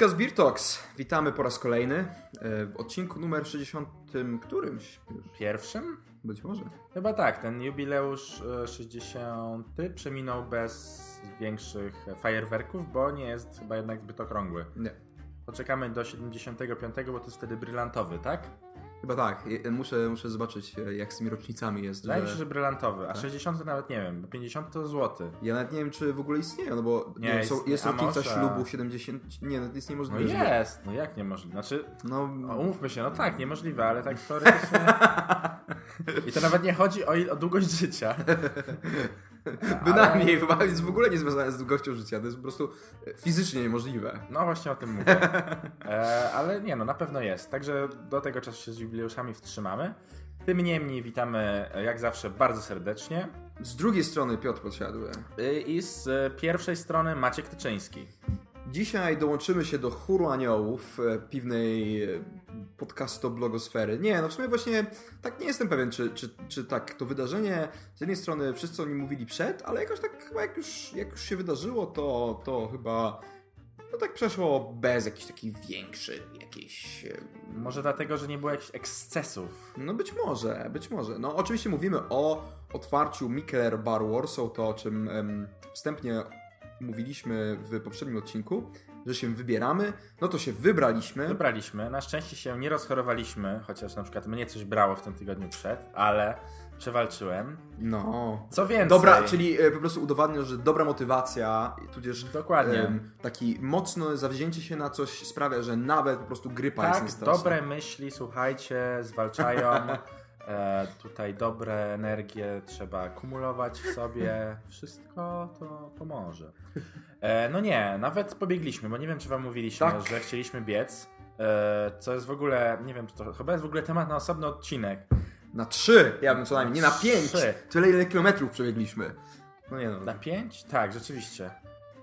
Podcast Beer Talks. Witamy po raz kolejny e, w odcinku numer 60 którymś. Pierwszym? Być może. Chyba tak, ten jubileusz e, 60 przeminął bez większych fajerwerków, bo nie jest chyba jednak zbyt okrągły. Nie. Poczekamy do 75, bo to jest wtedy brylantowy, tak? Chyba tak. Muszę, muszę zobaczyć, e, jak z tymi rocznicami jest. Wydaje że- mi się, że brylantowy, a Tak? 60 to nawet nie wiem, bo 50 to złoty. Ja nawet nie wiem, czy w ogóle istnieją, no bo Nie, wiem, są, jest- rocznica ślubu 70. Nie, no to jest No niemożliwe. żeby- jest, no jak niemożliwe? Znaczy, No, no, umówmy się, no tak, niemożliwe, ale tak teoretycznie... I to nawet nie chodzi o, o długość życia. bynajmniej chyba jest w ogóle nie związane z długością życia. To jest po prostu e, fizycznie niemożliwe. No właśnie o tym mówię. E, ale nie, no na pewno jest. Także do tego czasu się z jubileuszami wstrzymamy. Tym niemniej witamy e, jak zawsze bardzo serdecznie. Z drugiej strony Piotr podsiadły. Y, I z e, pierwszej strony Maciek Tyczyński. Dzisiaj dołączymy się do chóru aniołów e, piwnej e, podcasto blogosfery. Nie, no w sumie właśnie tak nie jestem pewien, czy, czy, czy tak to wydarzenie, z jednej strony wszyscy o nim mówili przed, ale jakoś tak chyba jak już, jak już się wydarzyło, to, to chyba no tak przeszło bez jakichś takich większych, jakichś... e, Może dlatego, że nie było jakichś ekscesów. No być może, być może. No oczywiście mówimy o otwarciu Mikkeler Bar Warsaw, to o czym em, wstępnie mówiliśmy w poprzednim odcinku, że się wybieramy, no to się wybraliśmy. Wybraliśmy. Na szczęście się nie rozchorowaliśmy, chociaż na przykład mnie coś brało w tym tygodniu przed, ale przewalczyłem. No. Co więcej... Dobra, czyli e, po prostu udowadniasz, że dobra motywacja, tudzież Dokładnie. em, taki mocno zawzięcie się na coś sprawia, że nawet po prostu grypa jest Tak, dobre myśli, słuchajcie, zwalczają. E, tutaj dobre energie trzeba kumulować w sobie. Wszystko to pomoże. E, no nie, nawet pobiegliśmy, bo nie wiem, czy wam mówiliśmy, Tak. że chcieliśmy biec. E, co jest w ogóle, nie wiem, czy to chyba jest w ogóle temat na osobny odcinek. Na trzy, ja bym co najmniej, nie na pięć. Trzy. Tyle ile kilometrów przebiegliśmy. No nie no. Na pięć? Tak, rzeczywiście.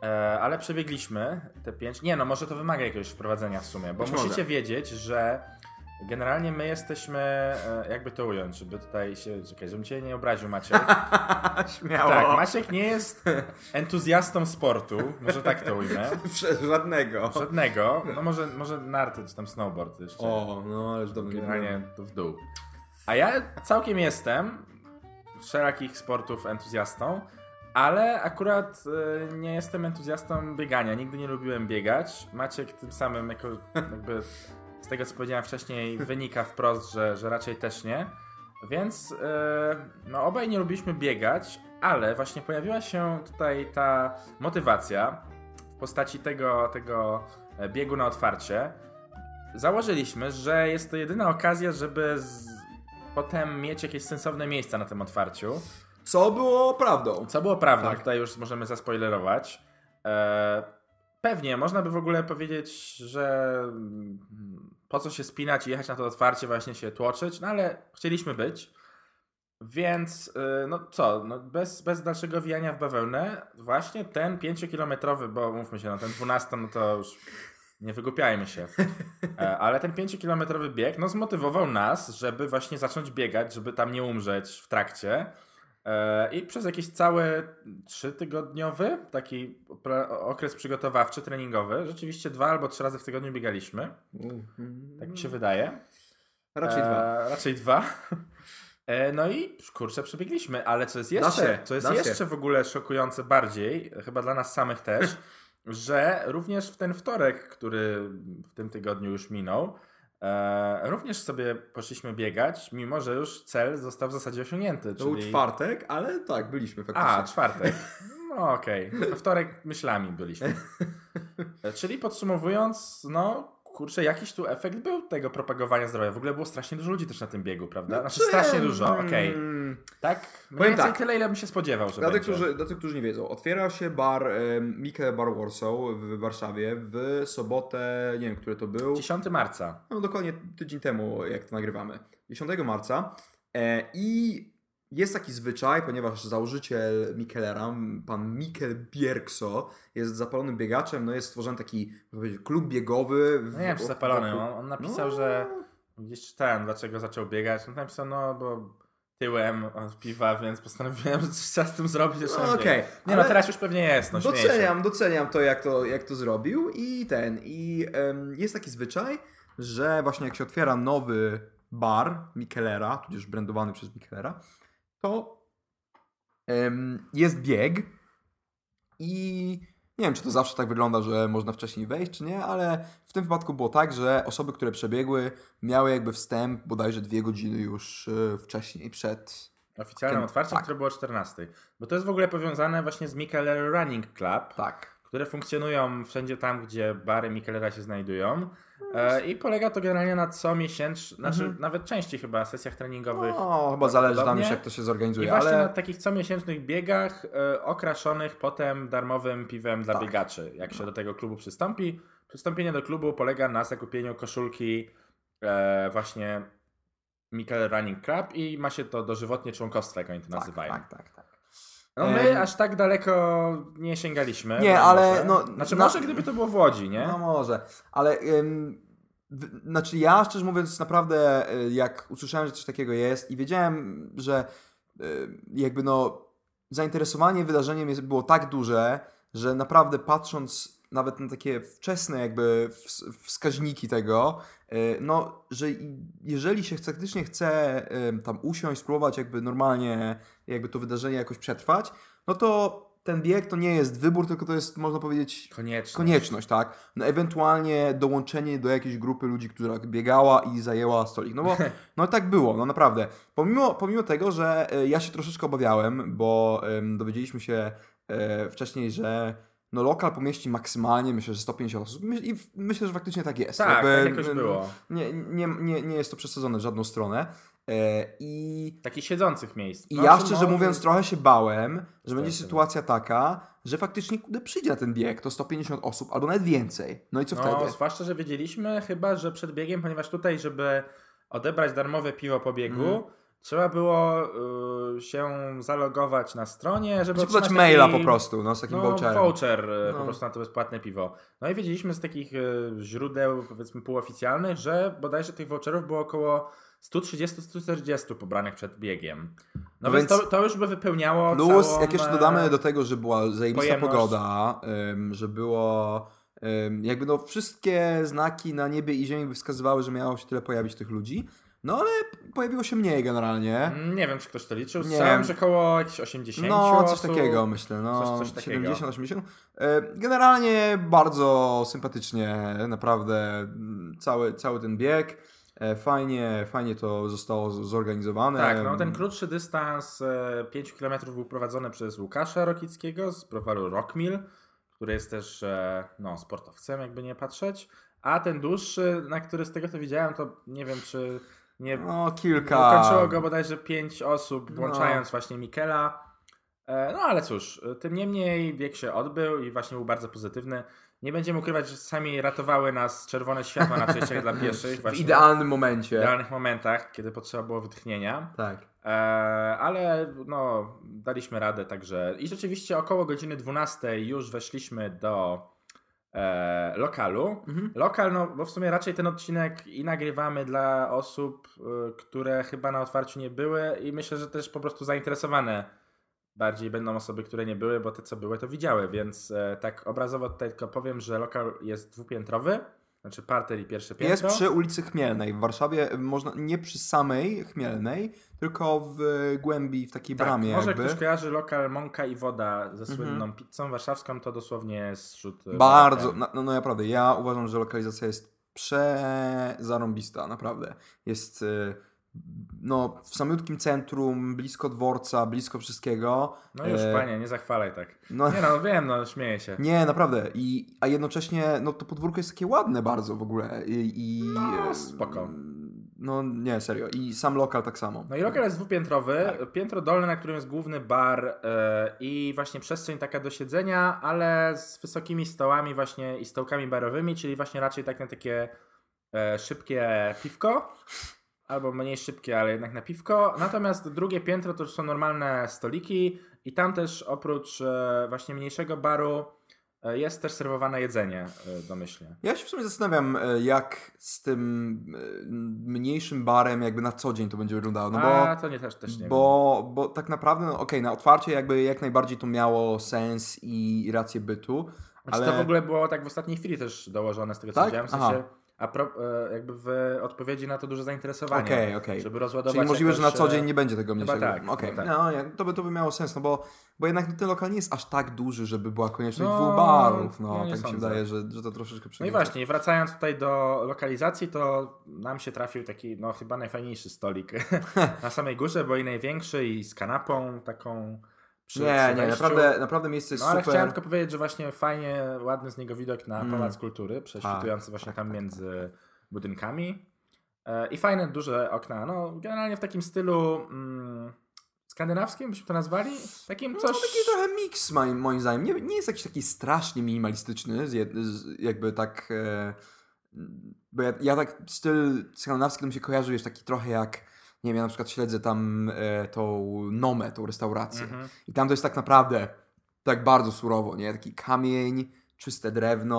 E, ale przebiegliśmy te pięć. Nie, no może to wymaga jakiegoś wprowadzenia w sumie, bo Być musicie może. wiedzieć, że generalnie my jesteśmy, e, jakby to ująć, żeby tutaj się, czekaj, żebym cię nie obraził Maciek. Śmiało. tak, Maciek nie jest entuzjastą sportu, może tak to ujmę. Żadnego. Żadnego, no może, może narty czy tam snowboard jeszcze. O, no ależ dobrze. Generalnie to w dół. A ja całkiem jestem wszelakich sportów entuzjastą, ale akurat e, nie jestem entuzjastą biegania. Nigdy nie lubiłem biegać. Maciek tym samym jako jakby z tego co powiedziałem wcześniej wynika wprost, że, że raczej też nie. Więc e, no obaj nie lubiliśmy biegać, ale właśnie pojawiła się tutaj ta motywacja w postaci tego, tego e, biegu na otwarcie. Założyliśmy, że jest to jedyna okazja, żeby z... potem mieć jakieś sensowne miejsca na tym otwarciu. Co było prawdą? Co było prawdą, Tak. tutaj już możemy zaspoilerować. E, pewnie można by w ogóle powiedzieć, że po co się spinać i jechać na to otwarcie, właśnie się tłoczyć, no ale chcieliśmy być. Więc e, no co, no bez, bez dalszego wijania w bawełnę, właśnie ten 5-kilometrowy, bo mówmy się, no ten 12, no to już nie wygłupiajmy się. E, Ale ten 5-kilometrowy bieg no, zmotywował nas, żeby właśnie zacząć biegać, żeby tam nie umrzeć w trakcie. E, I przez jakiś cały trzytygodniowy taki okres przygotowawczy, treningowy, rzeczywiście dwa albo trzy razy w tygodniu biegaliśmy. Tak mi się wydaje. Raczej E, dwa. Raczej dwa. E, No i kurczę, przebiegliśmy, ale co jest jeszcze, się, co jest się. jeszcze w ogóle szokujące bardziej, chyba dla nas samych też, że również w ten wtorek, który w tym tygodniu już minął, również sobie poszliśmy biegać, mimo że już cel został w zasadzie osiągnięty. To był czyli... czwartek, ale tak, byliśmy faktycznie. A, czwartek. No okej. We Wtorek myślami byliśmy. E, Czyli podsumowując, no kurczę, jakiś tu efekt był tego propagowania zdrowia. W ogóle było strasznie dużo ludzi też na tym biegu, prawda? Znaczy strasznie dużo, okej. Mm, Tak? Mniej Powiem więcej tak. tyle, ile bym się spodziewał, że Dla tych, którzy, dla tych, którzy nie wiedzą, otwiera się bar e, Mikke Bar Warsaw w Warszawie w sobotę, nie wiem, który to był. 10 marca. No dokładnie tydzień temu, jak to nagrywamy. 10 marca. E, I jest taki zwyczaj, ponieważ założyciel Mikkelera, pan Mikkel Bierkso, jest zapalonym biegaczem, no jest stworzony taki klub biegowy. w- No nie wiem, czy zapalony. On, on napisał, No. że gdzieś czytałem, dlaczego zaczął biegać. On napisał, no bo tyłem od piwa, więc postanowiłem, że coś trzeba z tym zrobić. No, No, okej, Nie ale- no, teraz już pewnie jest, no. Doceniam, doceniam to jak, to, jak to zrobił i ten, i em, jest taki zwyczaj, że właśnie jak się otwiera nowy bar Michelera, tudzież brandowany przez Michelera, to jest bieg i nie wiem, czy to zawsze tak wygląda, że można wcześniej wejść, czy nie, ale w tym wypadku było tak, że osoby, które przebiegły, miały jakby wstęp bodajże dwie godziny już e, wcześniej, przed... Oficjalnym otwarciem, tak. które było o 14. Bo to jest w ogóle powiązane właśnie z Micheler Running Club, Tak. Które funkcjonują wszędzie tam, gdzie bary Michelera się znajdują. E, I polega to generalnie na co miesięcz, znaczy Mhm. nawet częściej chyba, sesjach treningowych. No, chyba zależy Prawdopodobnie. już jak to się I zorganizuje, właśnie ale... na takich comiesięcznych biegach e, okraszonych potem darmowym piwem dla Tak. biegaczy. Jak się do tego klubu przystąpi. Przystąpienie do klubu polega na zakupieniu koszulki e, właśnie Mikel Running Club i ma się to dożywotnie członkostwo, jak oni to Tak, nazywają. tak, tak, tak. No my aż tak daleko nie sięgaliśmy. Nie, no ale może. no, Znaczy na- może gdyby to było w Łodzi, nie? No może, ale ym, znaczy ja szczerze mówiąc naprawdę y, jak usłyszałem, że coś takiego jest i wiedziałem, że y, jakby no zainteresowanie wydarzeniem jest, było tak duże, że naprawdę patrząc nawet na takie wczesne jakby ws- wskaźniki tego, y, no, że jeżeli się faktycznie chce ym, tam usiąść, spróbować jakby normalnie jakby to wydarzenie jakoś przetrwać, no to ten bieg to nie jest wybór, tylko to jest można powiedzieć Koniecznie. Konieczność, tak? No ewentualnie dołączenie do jakiejś grupy ludzi, która biegała i zajęła stolik. No bo no tak było, no naprawdę. Pomimo, pomimo tego, że e, ja się troszeczkę obawiałem, bo em, dowiedzieliśmy się e, wcześniej, że no lokal pomieści maksymalnie, myślę, że 150 osób My, i myślę, że faktycznie tak jest. Tak, Jakby, tak jakoś było. Nie, nie, nie, nie jest to przesadzone w żadną stronę. E, I Takich siedzących miejsc. i No, ja szczerze może- mówiąc trochę się bałem, że będzie sytuacja taka, że faktycznie kurde, przyjdzie na ten bieg to 150 osób albo nawet więcej. No i co no, wtedy? zwłaszcza, że wiedzieliśmy chyba, że przed biegiem, ponieważ tutaj, żeby odebrać darmowe piwo po biegu, Mhm. Trzeba było y, się zalogować na stronie, żeby Czy podać otrzymać maila taki- po prostu, no z takim no, voucherem. voucher y, No. po prostu na to bezpłatne piwo. No i wiedzieliśmy z takich y, źródeł, powiedzmy półoficjalnych, że bodajże tych voucherów było około 130-140 pobranych przed biegiem. No, No więc, więc- to, to już by wypełniało Plus, całą, jak jeszcze dodamy do tego, że była zajebista pojemność. pogoda, ym, że było ym, jakby no wszystkie znaki na niebie i ziemi by wskazywały, że miało się tyle pojawić tych ludzi. No ale pojawiło się mniej generalnie. Nie wiem, czy ktoś to liczył. Nie. Słyszałem, że około jakichś 80 No, coś osób. takiego myślę, no Coś- coś takiego. 70, 80. E, Generalnie bardzo sympatycznie, naprawdę cały, cały ten bieg. E, Fajnie, fajnie to zostało zorganizowane. Tak, no ten krótszy dystans e, 5 km był prowadzony przez Łukasza Rokickiego z browaru Rockmill, który jest też e, no, sportowcem, jakby nie patrzeć. A ten dłuższy, na który z tego co widziałem, to nie wiem, czy nie No kilka. ukończyło go bodajże 5 osób, No. włączając właśnie Mikela. E, No ale cóż, e, tym niemniej bieg się odbył i właśnie był bardzo pozytywny. Nie będziemy ukrywać, że czasami ratowały nas czerwone światła na przejściach dla pieszych. W idealnym w momencie. idealnych momentach, kiedy potrzeba było wytchnienia. Tak. E, ale no, daliśmy radę, także. I rzeczywiście około godziny 12 już weszliśmy do e, lokalu. Mhm. Lokal, no bo w sumie raczej ten odcinek i nagrywamy dla osób, y, które chyba na otwarciu nie były i myślę, że też po prostu zainteresowane bardziej będą osoby, które nie były, bo te co były to widziały, więc e, tak obrazowo tutaj tylko powiem, że lokal jest dwupiętrowy, znaczy parter i pierwsze Jest piętro. przy ulicy Chmielnej w Warszawie, można nie przy samej Chmielnej, tylko w głębi, w takiej Tak, bramie może jakby. ktoś kojarzy lokal Mąka i Woda ze Mhm. słynną pizzą warszawską, to dosłownie zrzut. e, Bardzo, monetę. no, no naprawdę, ja uważam, że lokalizacja jest przezarąbista, naprawdę. Jest y, no, w samiutkim centrum, blisko dworca, blisko wszystkiego. No już E, panie, nie zachwalaj tak. No, Nie no, wiem, no śmieję się. nie, naprawdę. I, a jednocześnie no, to podwórko jest takie ładne bardzo w ogóle. I, i No, spoko. No nie, serio. I sam lokal tak samo. No i lokal jest dwupiętrowy, Tak. piętro dolne, na którym jest główny bar e, i właśnie przestrzeń taka do siedzenia, ale z wysokimi stołami właśnie i stołkami barowymi, czyli właśnie raczej tak na takie e, szybkie piwko, albo mniej szybkie, ale jednak na piwko. Natomiast drugie piętro to już są normalne stoliki i tam też oprócz e, właśnie mniejszego baru e, jest też serwowane jedzenie e, domyślnie. Ja się w sumie zastanawiam, jak z tym mniejszym barem jakby na co dzień to będzie wyglądało. No bo, A, to nie też, też nie wiem. bo, bo tak naprawdę, no okej, na otwarcie jakby jak najbardziej to miało sens i rację bytu, Znaczy, ale... to w ogóle było tak w ostatniej chwili też dołożone z tego, co Tak? widziałem. W Aha. A pro, e, jakby w odpowiedzi na to duże zainteresowanie. Okej, okej. Żeby rozładować Czyli możliwe, że na jakoś, co e, dzień nie będzie tego mniejszego. tak, Okej, chyba tak. no, to, by, to by miało sens, no bo, bo jednak ten lokal nie jest aż tak duży, żeby była konieczność No, dwóch barów. No, no, tak mi się sądzę. wydaje, że, że to troszeczkę No i właśnie, wracając tutaj do lokalizacji, to nam się trafił taki, no chyba najfajniejszy stolik na samej górze, bo i największy i z kanapą taką przy, Nie, przy nie, naprawdę, naprawdę miejsce jest No ale super. chciałem tylko powiedzieć, że właśnie fajnie, ładny z niego widok na Mm. Pałac Kultury, prześwitujący Tak, właśnie tak, tam tak, między budynkami. E, I fajne, duże okna. No, generalnie w takim stylu mm, skandynawskim byśmy to nazwali. Takim No, coś... taki trochę miks moim, moim zdaniem. Nie, nie jest jakiś taki strasznie minimalistyczny, z, z, jakby tak... E, bo ja, ja tak styl skandynawski to mi się kojarzy, wiesz, taki trochę jak... Nie wiem, ja na przykład śledzę tam e, tą Nomę, tą restaurację. Mhm. I tam to jest tak naprawdę tak bardzo surowo, nie? Taki kamień, czyste drewno.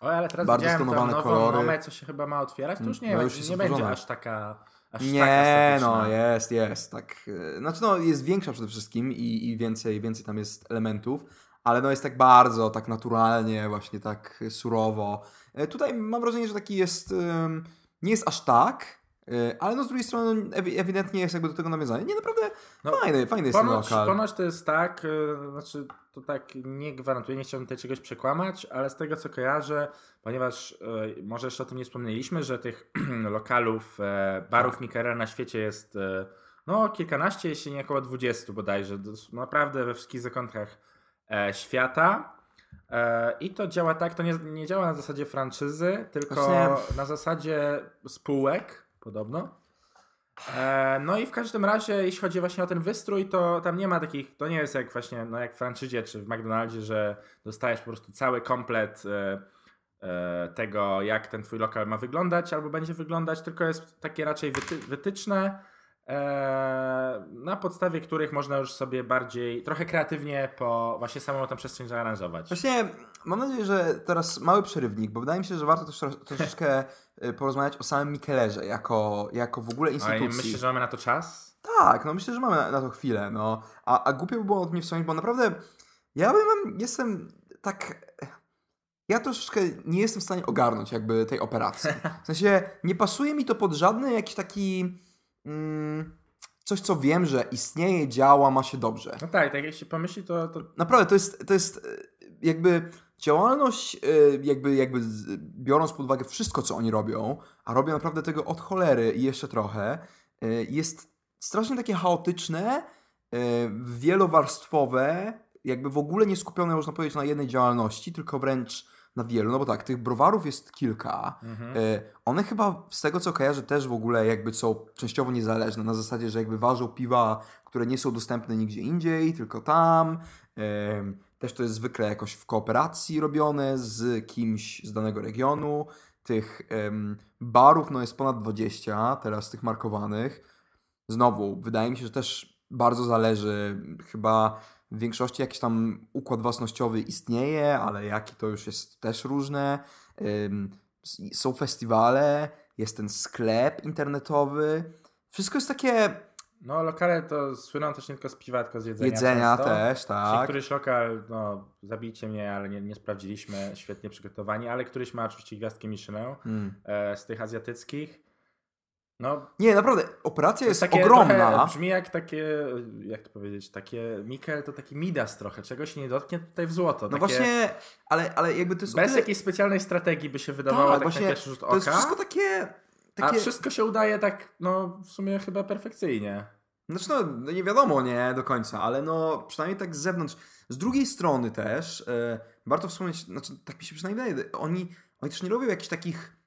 O, ale teraz Bardzo widziałem tą nową kolory. nomę, co się chyba ma otwierać, to już nie, No już nie będzie aż taka aż nie, taka no jest, jest. Tak, e, znaczy no jest większa przede wszystkim i, i więcej, więcej tam jest elementów, ale no jest tak bardzo, tak naturalnie, właśnie tak surowo. E, Tutaj mam wrażenie, że taki jest, nie jest aż tak, ale no z drugiej strony ewi- ewidentnie jest jakby do tego nawiązanie. Nie, naprawdę No, fajny, fajny jest ten Ponoć, lokal. ponoć to jest tak, y, znaczy to tak nie gwarantuję, nie chciałbym tutaj czegoś przekłamać, ale z tego co kojarzę, ponieważ y, może jeszcze o tym nie wspomnieliśmy, że tych lokalów, e, barów Tak. Mikera na świecie jest e, no kilkanaście, jeśli nie około 20 bodajże, naprawdę we wszystkich zakątkach e, świata. E, I to działa tak, to nie, nie działa na zasadzie franczyzy, tylko Właśnie- na zasadzie spółek, podobno. E, no i w każdym razie, jeśli chodzi właśnie o ten wystrój, to tam nie ma takich, to nie jest jak właśnie, no jak w franczyzie czy w McDonaldzie, że dostajesz po prostu cały komplet e, e, tego, jak ten twój lokal ma wyglądać albo będzie wyglądać, tylko jest takie raczej wyty wytyczne, na podstawie których można już sobie bardziej, trochę kreatywnie po właśnie samą tę przestrzeń zaaranżować. Właśnie mam nadzieję, że teraz mały przerywnik, bo wydaje mi się, że warto też tro- troszeczkę y, porozmawiać o samym Mikelerze jako, jako w ogóle Ale instytucji. myślę, że mamy na to czas? Tak, no myślę, że mamy na, na to chwilę, no. A, a głupio by było od mnie wspomnieć, bo naprawdę ja bym, jestem tak... Ja troszeczkę nie jestem w stanie ogarnąć jakby tej operacji. W sensie nie pasuje mi to pod żadny jakiś taki... Mm, coś, co wiem, że istnieje, działa, ma się dobrze. No tak, tak jak się pomyśli, to, to Naprawdę, to jest, to jest e, jakby działalność, e, jakby, jakby biorąc pod uwagę wszystko, co oni robią, a robią naprawdę tego od cholery i jeszcze trochę, e, jest strasznie takie chaotyczne, wielowarstwowe, jakby w ogóle nie skupione, można powiedzieć, na jednej działalności, tylko wręcz na wielu. No bo tak, tych browarów jest kilka. Mhm. E, One chyba z tego co kojarzę też w ogóle jakby są częściowo niezależne, na zasadzie, że jakby ważą piwa, które nie są dostępne nigdzie indziej, tylko tam. Em, Też to jest zwykle jakoś w kooperacji robione z kimś z danego regionu. Tych barów no jest ponad 20 teraz tych markowanych. Znowu, wydaje mi się, że też bardzo zależy. Chyba w większości jakiś tam układ własnościowy istnieje, ale jaki to już jest też różne. Są festiwale, jest ten sklep internetowy. Wszystko jest takie No, lokale to słyną też nie tylko z piwa, tylko z jedzenia. jedzenia często. też, Czyli tak. któryś lokal, no zabijcie mnie, ale nie, nie sprawdziliśmy, świetnie przygotowani, ale któryś ma oczywiście gwiazdkę Michelin Mm. e, z tych azjatyckich. No, Nie, naprawdę, operacja jest, ogromna. Trochę, brzmi jak takie, jak to powiedzieć, takie Mikel to taki Midas trochę, czego się nie dotknie tutaj w złoto. No takie, właśnie, ale, ale jakby to jest Bez tyle... jakiejś specjalnej strategii by się wydawało tak, tak, właśnie, na pierwszy rzut to jest oka. wszystko takie... A takie... wszystko się udaje tak, no w sumie chyba perfekcyjnie. Znaczy no, no nie wiadomo, nie do końca, ale no przynajmniej tak z zewnątrz. Z drugiej strony też e, warto wspomnieć, znaczy tak mi się przynajmniej wydaje, oni, oni też nie robią jakichś takich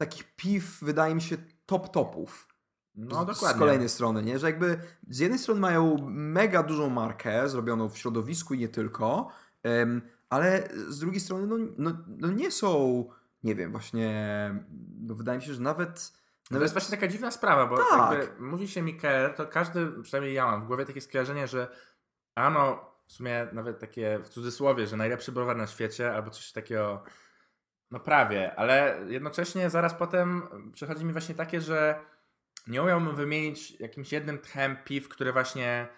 takich piw, wydaje mi się, top topów. No dokładnie. Z kolejnej strony, nie? Że jakby z jednej strony mają mega dużą markę zrobioną w środowisku i nie tylko, em, ale z drugiej strony no, no, no nie są, nie wiem, właśnie, no wydaje mi się, że nawet... No to jest właśnie taka dziwna sprawa, bo Tak. jakby mówi się Mikel, to każdy, przynajmniej ja mam w głowie takie skojarzenie, że ano, w sumie nawet takie w cudzysłowie, że najlepszy browar na świecie albo coś takiego. No prawie, ale jednocześnie zaraz potem przychodzi mi właśnie takie, że nie umiałbym wymienić jakimś jednym tchem piw, które właśnie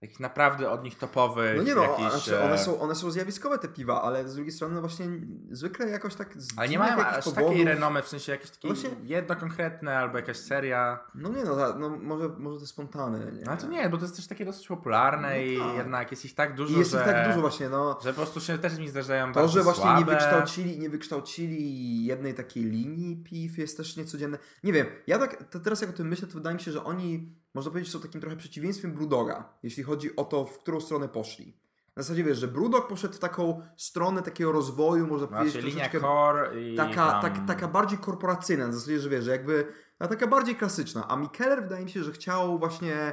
takich naprawdę od nich topowych. No nie no, jakiś, znaczy e, one, są, one są zjawiskowe te piwa, ale z drugiej strony no właśnie zwykle jakoś tak Ale nie mają jakichś aż powodów- takiej renomy, w sensie jakieś takie Właśnie- jedno konkretne albo jakaś seria. No nie no, ta- no może, może te spontane, nie? Ale to nie, bo to jest też takie dosyć popularne No i tak. jednak jest ich tak dużo, I jest że, ich tak dużo właśnie, no. że po prostu się też mi zdarzają To, że właśnie słabe. nie wykształcili, nie wykształcili jednej takiej linii piw jest też niecodzienne. Nie wiem, ja tak teraz jak o tym myślę, to wydaje mi się, że oni, można powiedzieć, są takim trochę przeciwieństwem Brudoga, jeśli chodzi o to, w którą stronę poszli. Na zasadzie wiesz, że Brudog poszedł w taką stronę takiego rozwoju, można powiedzieć, Znaczy linia troszeczkę core i taka, tam... tak, taka bardziej korporacyjna, na zasadzie, że wiesz, że jakby no, taka bardziej klasyczna. A Mikeller wydaje mi się, że chciał właśnie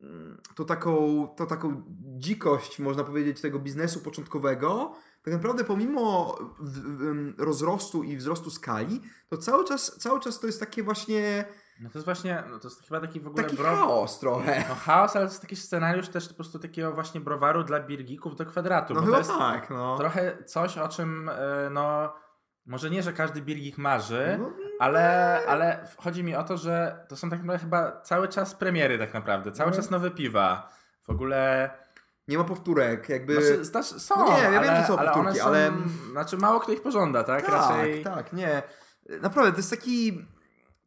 mm, to taką, to taką dzikość, można powiedzieć, tego biznesu początkowego. Tak naprawdę pomimo w, w, rozrostu i wzrostu skali, to cały czas, cały czas to jest takie właśnie No to jest właśnie, no to jest chyba taki w ogóle taki bro... chaos trochę. No chaos, ale to jest taki scenariusz też po prostu takiego właśnie browaru dla birgików do kwadratu. No chyba to jest tak, no. trochę coś, o czym e, no... Może nie, że każdy birgik marzy, No, ale, ale chodzi mi o to, że to są tak naprawdę chyba cały czas premiery tak naprawdę, cały No. czas nowe piwa. W ogóle nie ma powtórek, jakby... Znaczy, znaczy, są, No nie, ja wiem, ale, że są ale powtórki, są, ale- Znaczy mało kto ich pożąda, tak? Tak, Raczej... tak, nie. Naprawdę, to jest taki...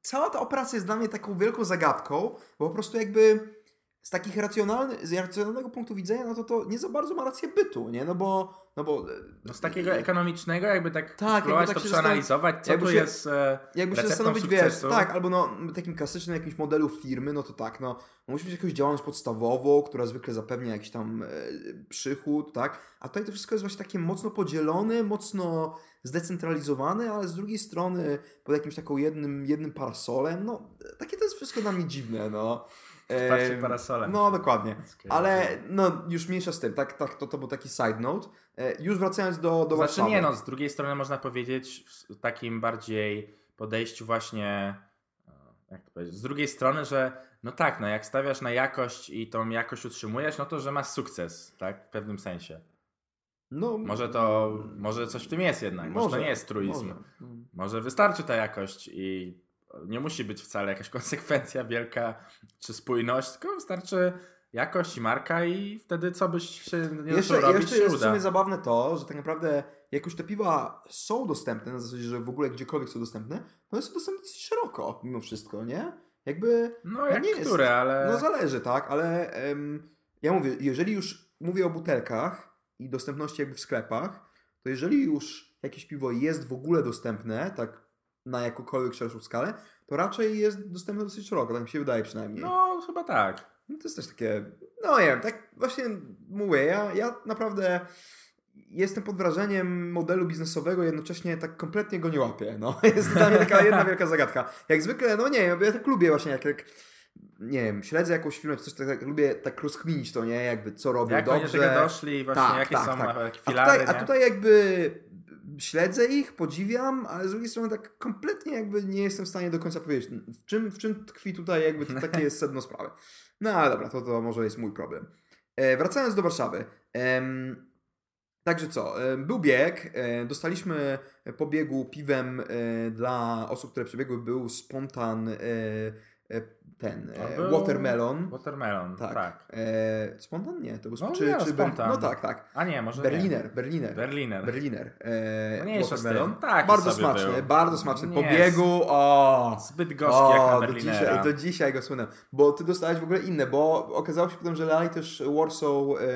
Cała ta operacja jest dla mnie taką wielką zagadką, bo po prostu jakby z takich racjonalnych, z racjonalnego punktu widzenia, no to to nie za bardzo ma rację bytu, nie? No bo... No bo No z takiego ekonomicznego, jakby tak, Tak, spróbować tak to przeanalizować, co jakby tu się- jest e, jakby się zastanowić, sukcesu. wiesz, tak, albo no takim klasycznym jakimś modelu firmy, no to tak, no musi mieć jakąś działalność podstawową, która zwykle zapewnia jakiś tam e, przychód, tak? A tutaj to wszystko jest właśnie takie mocno podzielone, mocno zdecentralizowane, ale z drugiej strony pod jakimś taką jednym, jednym parasolem, no takie to jest wszystko dla mnie dziwne, no. Wsparcie Em, parasolem. No, dokładnie. Ale no, już mniejsza z tym, tak, tak to, to był taki side note. E, Już wracając do, do znaczy Warszawy. nie, no z drugiej strony można powiedzieć w takim bardziej podejściu właśnie, e, jak to powiedzieć, z drugiej strony, że no tak, no jak stawiasz na jakość i tą jakość utrzymujesz, no to że masz sukces, tak, w pewnym sensie. no, Może to, może coś w tym jest jednak, może, to nie jest truizm. może. No. Może wystarczy ta jakość i nie musi być wcale jakaś konsekwencja wielka czy spójność, tylko wystarczy jakość i marka i wtedy co byś się nie Jeszcze, robić, jeszcze jest w uda. sumie zabawne to, że tak naprawdę jak już te piwa są dostępne, na zasadzie, że w ogóle gdziekolwiek są dostępne, to one są dostępne dosyć szeroko mimo wszystko, nie? Jakby, No jak nie jest- które, ale... no zależy, tak, ale em, ja mówię, jeżeli już mówię o butelkach i dostępności jakby w sklepach, to jeżeli już jakieś piwo jest w ogóle dostępne, tak na jakąkolwiek szerszą skalę, to raczej jest dostępne dosyć szeroko, tak mi się wydaje przynajmniej. No chyba tak. No to jest też takie, no nie wiem, tak właśnie mówię, ja, ja naprawdę jestem pod wrażeniem modelu biznesowego, jednocześnie tak kompletnie go nie łapię, no. Jest dla mnie taka jedna wielka zagadka. Jak zwykle, no nie wiem, ja tak lubię właśnie, jak, jak nie wiem, śledzę jakąś firmę, coś tak, tak lubię tak rozkminić to, nie, jakby co robią Jak oni do dobrze. tego doszli właśnie Tak, jakie tak, są tak. e, A filary, tutaj, a tutaj jakby śledzę ich, podziwiam, ale z drugiej strony tak kompletnie jakby nie jestem w stanie do końca powiedzieć, w czym, w czym tkwi tutaj jakby to takie jest sedno sprawy. No ale dobra, to, to może jest mój problem. E, wracając do Warszawy. Em, także co, e, był bieg, e, dostaliśmy po biegu piwem e, dla osób, które przebiegły, był spontan ten, To e, był watermelon. Watermelon, tak. Tak. E, spontan? Nie, to był No czy, nie, czy Ber- spontan. No tak, tak. A nie, może Berliner, nie. Berliner. Berliner. Berliner. E, z watermelon. Taki bardzo smaczny, był. bardzo smaczny. Po Nie, biegu, o! Zbyt gorzki jak na do Berlinera. dzisiaj, do dzisiaj go słynę. Bo ty dostałeś w ogóle inne, bo okazało się potem, że dali też Warsaw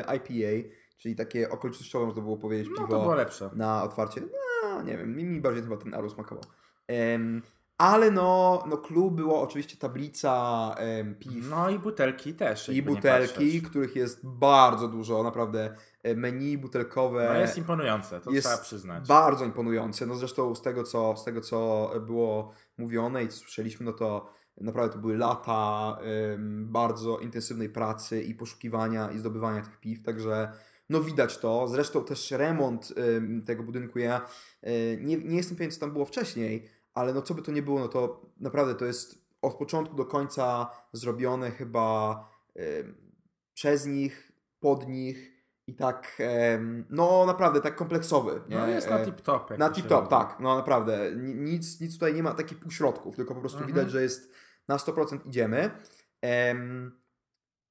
e, IPA, czyli takie okolicznościowe, można było powiedzieć, No piwo to było lepsze. na otwarcie. No, nie wiem, mi, mi bardziej chyba ten Aru smakował. Em, ale no, no clue było oczywiście tablica em, piw No i butelki też. i butelki, których jest bardzo dużo, naprawdę e, menu butelkowe. No jest imponujące, to jest trzeba przyznać. Bardzo imponujące. No zresztą z tego, co, z tego, co było mówione i co słyszeliśmy, no to naprawdę to były lata em, bardzo intensywnej pracy i poszukiwania i zdobywania tych piw, także no widać to. Zresztą też remont em, tego budynku, ja e, nie, nie jestem pewien, co tam było wcześniej, ale no co by to nie było, no to naprawdę to jest od początku do końca zrobione chyba przez nich, pod nich i tak, no naprawdę, tak kompleksowy. Nie? No jest na E, tip-top. jak Na tip-top, tak, no naprawdę. Ni- Nic, nic tutaj nie ma takich półśrodków, tylko po prostu Mhm. widać, że jest na 100% idziemy. Em,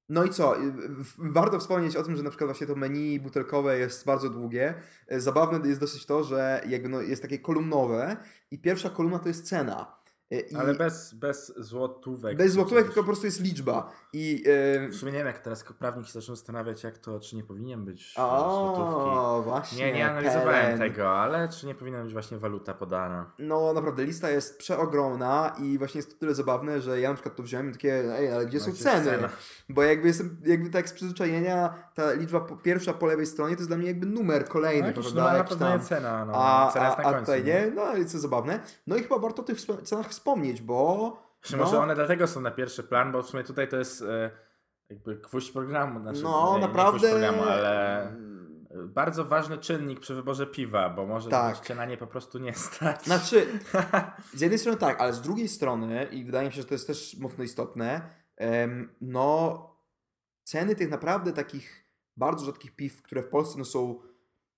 no i co? Y, Warto wspomnieć o tym, że na przykład właśnie to menu butelkowe jest bardzo długie. Zabawne jest dosyć to, że jakby no jest takie kolumnowe i pierwsza kolumna to jest cena. E, I Ale bez, bez złotówek. bez złotówek, tylko po prostu jest liczba. I e, W sumie nie wiem, jak teraz prawnik się zaczął zastanawiać, jak to, czy nie powinien być e, o, złotówki. właśnie. Nie, nie analizowałem tego, ale czy nie powinna być właśnie waluta podana? No naprawdę, lista jest przeogromna i właśnie jest to tyle zabawne, że ja na przykład to wziąłem i takie, ej, ale gdzie są No, gdzie ceny? cena? Bo jakby jestem, jakby tak z przyzwyczajenia, ta liczba po, pierwsza po lewej stronie to jest dla mnie jakby numer kolejny, No, prawda? numer na pewno cena, no. A, cena jest a, na a końcu. tutaj nie? No i co zabawne. No i chyba warto o tych cenach wspomnieć, bo Czy no, może one dlatego są na pierwszy plan, bo w sumie tutaj to jest e, jakby gwóźdź programu. Znaczy, no nie, naprawdę... Nie programu, ale e, bardzo ważny czynnik przy wyborze piwa, bo może Tak. cię na nie po prostu nie stać. Znaczy, z jednej strony tak, ale z drugiej strony, i wydaje mi się, że to jest też mocno istotne, no ceny tych naprawdę takich bardzo rzadkich piw, które w Polsce no, są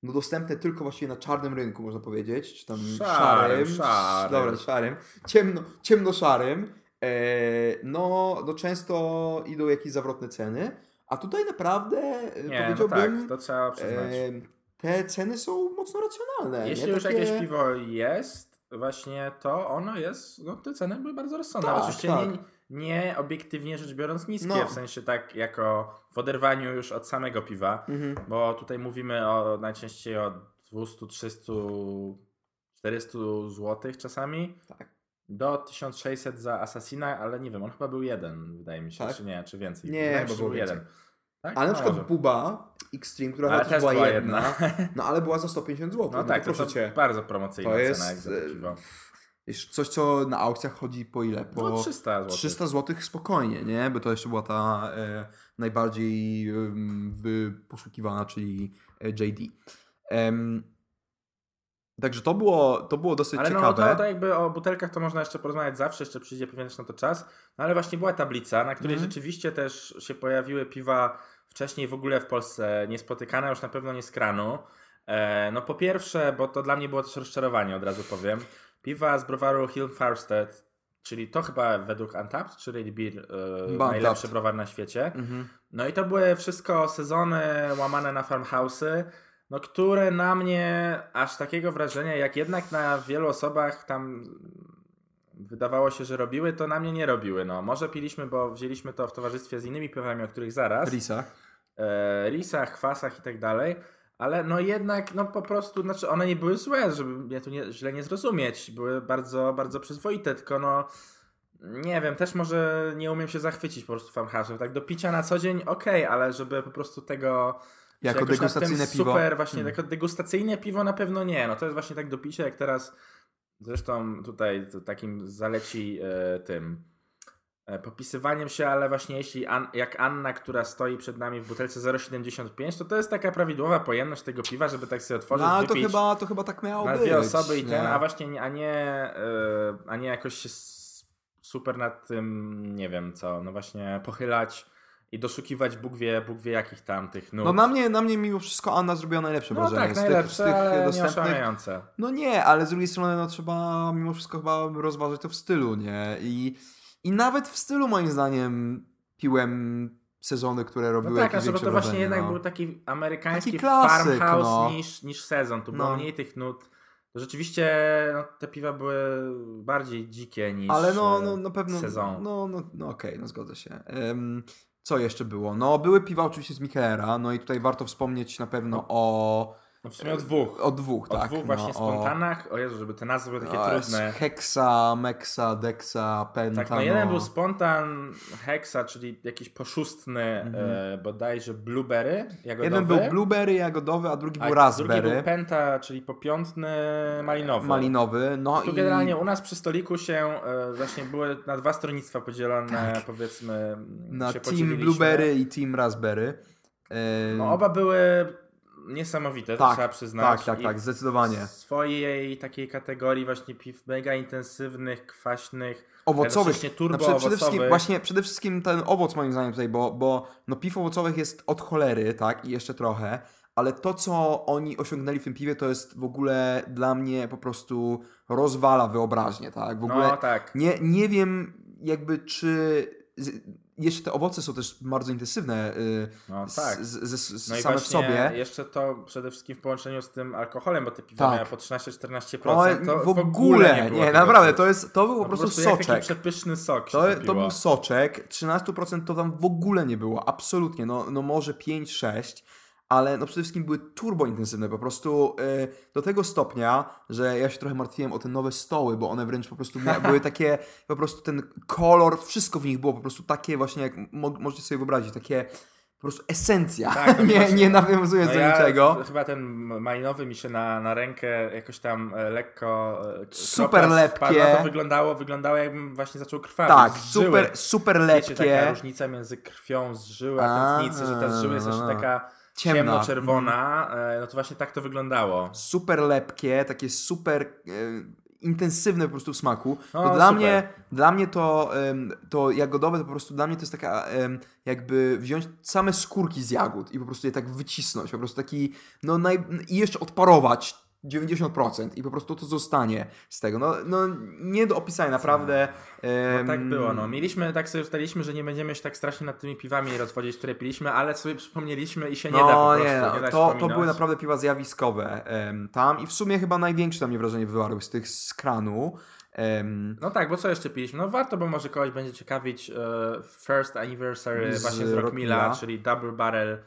no, dostępne tylko właściwie na czarnym rynku, można powiedzieć, czy tam Szarym, szarym. szarym. Dobra, szarym. Ciemno, ciemnoszarym. E, no, no często idą jakieś zawrotne ceny, a tutaj naprawdę e, Nie, no powiedziałbym, tak, to trzeba przyznać. e, te ceny są mocno racjonalne. Jeśli nie? już Takie- jakieś piwo jest, właśnie to ono jest, no te ceny były bardzo rozsądne. Tak, Oczywiście tak. nie, nie obiektywnie rzecz biorąc niskie, No. w sensie tak jako w oderwaniu już od samego piwa, Mhm. bo tutaj mówimy o najczęściej o 200, 300, 400 zł czasami. Tak. Do 1600 za Assassina, ale nie wiem, on chyba był jeden, wydaje mi się, Tak? czy nie, czy więcej. Nie, wydaje bo był więcej. jeden. Tak? Ale na No przykład może. Buba Extreme, która Ale też była była jedna, jedna. no ale była za 150 zł. No tak, to, to cię. bardzo promocyjna To cena jest e, coś, co na aukcjach chodzi po ile? Po No 300 zł. 300 zł spokojnie, nie? Bo to jeszcze była ta e, najbardziej wy- poszukiwana, czyli e, JD. Em, także to było, to było dosyć Ale no ciekawe. to, to jakby o butelkach to można jeszcze porozmawiać zawsze, jeszcze przyjdzie pewien na to czas. No ale właśnie była tablica, na której Mhm. rzeczywiście też się pojawiły piwa wcześniej w ogóle w Polsce niespotykane, już na pewno nie z kranu. E, no po pierwsze, bo to dla mnie było też rozczarowanie, od razu powiem. Piwa z browaru Hill Farstead, czyli to chyba według Untapped czy Ready Beer Chyba najlepszy browar na świecie. Mhm. No i to były wszystko sezony łamane na farmhouse'y, no które na mnie aż takiego wrażenia, jak jednak na wielu osobach tam wydawało się, że robiły, to na mnie nie robiły. No, może piliśmy, bo wzięliśmy to w towarzystwie z innymi piwami, o których zaraz. Risa. E, risach, kwasach i tak dalej. Ale no jednak, no po prostu, znaczy one nie były złe, żeby mnie tu nie, źle nie zrozumieć. Były bardzo, bardzo przyzwoite, tylko no nie wiem, też może nie umiem się zachwycić po prostu farmhouse'em. Tak do picia na co dzień okej, ale żeby po prostu tego... Jako degustacyjne piwo. Super, właśnie Hmm. jako degustacyjne piwo na pewno nie. No to jest właśnie tak do picia, jak teraz zresztą tutaj takim zaleci e, tym popisywaniem się, ale właśnie jeśli An jak Anna, która stoi przed nami w butelce 0,75, to to jest taka prawidłowa pojemność tego piwa, żeby tak sobie otworzyć, No ale to wypić chyba, to chyba tak miało na być. dwie osoby i nie? ten, a właśnie nie- a nie, e, a nie jakoś się super nad tym, nie wiem co, no właśnie pochylać i doszukiwać Bóg wie, Bóg wie jakich tam tych nut. No na mnie, na mnie mimo wszystko Anna zrobiła najlepsze no wrażenie. tak, z tych, najlepsze, z tych ale nie dostępnych. No nie, ale z drugiej strony no trzeba mimo wszystko chyba rozważyć to w stylu, nie? I, i nawet w stylu moim zdaniem piłem sezony, które No robiły tak, jakieś większe to właśnie wrażenie, jednak no. był taki amerykański Taki klasyk, farmhouse no. niż, niż sezon. Tu było No. mniej tych nut. Rzeczywiście no, te piwa były bardziej dzikie niż Ale no, no na pewno. sezon. No, no, no okej, no zgodzę się. Em, co jeszcze było? No, były piwa oczywiście z Mikelera, no i tutaj warto wspomnieć na pewno o, No, w sumie o dwóch. o dwóch, O tak. dwóch no, właśnie o- spontanach. O Jezu, żeby te nazwy były takie o, trudne. Hexa, Mexa, Dexa, Penta. Tak, no jeden był spontan Hexa, czyli jakiś poszustny Mhm. e, bodajże blueberry jagodowy. Jeden był blueberry jagodowy, a drugi a był raspberry. drugi był penta, czyli popiątny malinowy. malinowy. No Tu i generalnie u nas przy stoliku się e, właśnie były na dwa stronnictwa podzielone, Tak. powiedzmy. na Team. Blueberry i Team Raspberry. E, No oba były niesamowite, to Tak, trzeba przyznać. Tak, tak, I tak, zdecydowanie. W swojej takiej kategorii właśnie piw mega intensywnych, kwaśnych, Owocowych. turbo Znaczy, przede wszystkim, właśnie przede wszystkim ten owoc moim zdaniem tutaj, bo, bo no piw owocowych jest od cholery, tak, i jeszcze trochę, ale to, co oni osiągnęli w tym piwie, to jest w ogóle dla mnie po prostu rozwala wyobraźnię, tak, w ogóle No tak. nie, nie wiem jakby czy... Jeszcze te owoce są też bardzo intensywne y, No tak. z, z, z, No same w sobie. jeszcze to przede wszystkim w połączeniu z tym alkoholem, bo te piwa Tak. po 13-14%. No, to w ogóle, nie, tego naprawdę, to, jest, to był No po prostu taki soczek. przepyszny sok To, to, był soczek, 13% to tam w ogóle nie było, absolutnie, no, no może 5-6, ale no przede wszystkim były turbo intensywne, po prostu y, do tego stopnia, że ja się trochę martwiłem o te nowe stoły, bo one wręcz po prostu były takie, po prostu ten kolor, wszystko w nich było po prostu takie właśnie, jak mo możecie sobie wyobrazić, takie po prostu esencja, Tak, no nie, właśnie. nie nawiązując No do ja niczego. Chyba ten malinowy mi się na, na rękę jakoś tam e, lekko e, Super lepkie. spadła, to wyglądało, wyglądało jakbym właśnie zaczął krwawić. Tak, żyły. super, super Wiecie, taka lepkie, różnica między krwią z żyły a tętnicy, że ta żyła jest no, właśnie no. taka Ciemna. ciemno-czerwona, e, no to właśnie tak to wyglądało. super lepkie, takie super e, intensywne po prostu w smaku. No, dla super. mnie, dla mnie to, to jagodowe to po prostu dla mnie to jest taka jakby wziąć same skórki z jagód i po prostu je tak wycisnąć, po prostu taki no naj, i jeszcze odparować 90% i po prostu to zostanie z tego. No, no nie do opisania, naprawdę. No tak było, no. Mieliśmy, tak sobie ustaliliśmy, że nie będziemy się tak strasznie nad tymi piwami rozwodzić, które piliśmy, ale sobie przypomnieliśmy i się nie da po No prostu, nie, no, nie to, to były naprawdę piwa zjawiskowe em, tam i w sumie chyba największe na mnie wrażenie wywarły z tych z kranu. Em, No tak, bo co jeszcze piliśmy? No warto, bo może kogoś będzie ciekawić e, First Anniversary Z właśnie z Rockmilla, Rockmilla. czyli Double Barrel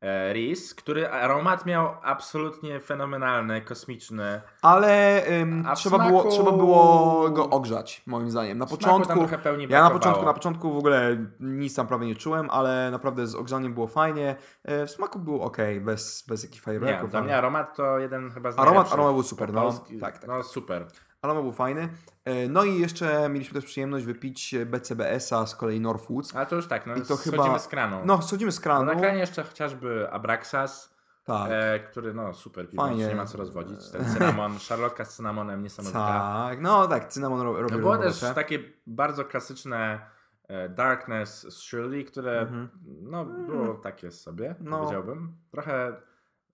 e, Reese, który aromat miał absolutnie fenomenalny, kosmiczny. Ale ym, trzeba, smaku- było, trzeba było go ogrzać, moim zdaniem. Na początku. Ja na początku, na początku w ogóle nic tam prawie nie czułem, ale naprawdę z ogrzaniem było fajnie. E, W smaku było ok, bez, bez jakichś Nie, fajerwerków. dla ale- mnie aromat to jeden chyba z Aromat- aromat był super, no. Tak, tak. No super. Aromat był fajny. E, No i jeszcze mieliśmy też przyjemność wypić BCBS-a z kolei Northwoods. Ale to już tak, no I to schodzimy chyba- z kranu. No, schodzimy z No, kranu. na kranie jeszcze chociażby Abraxas, Tak. e, który no super piwo, nie ma co rozwodzić. Ten cynamon, szarlotka z cynamonem niesamowita. Tak, no tak, cynamon ro- robi No było też takie bardzo klasyczne e, Darkness z Shirley, które Mhm. no było takie sobie, No. powiedziałbym. Trochę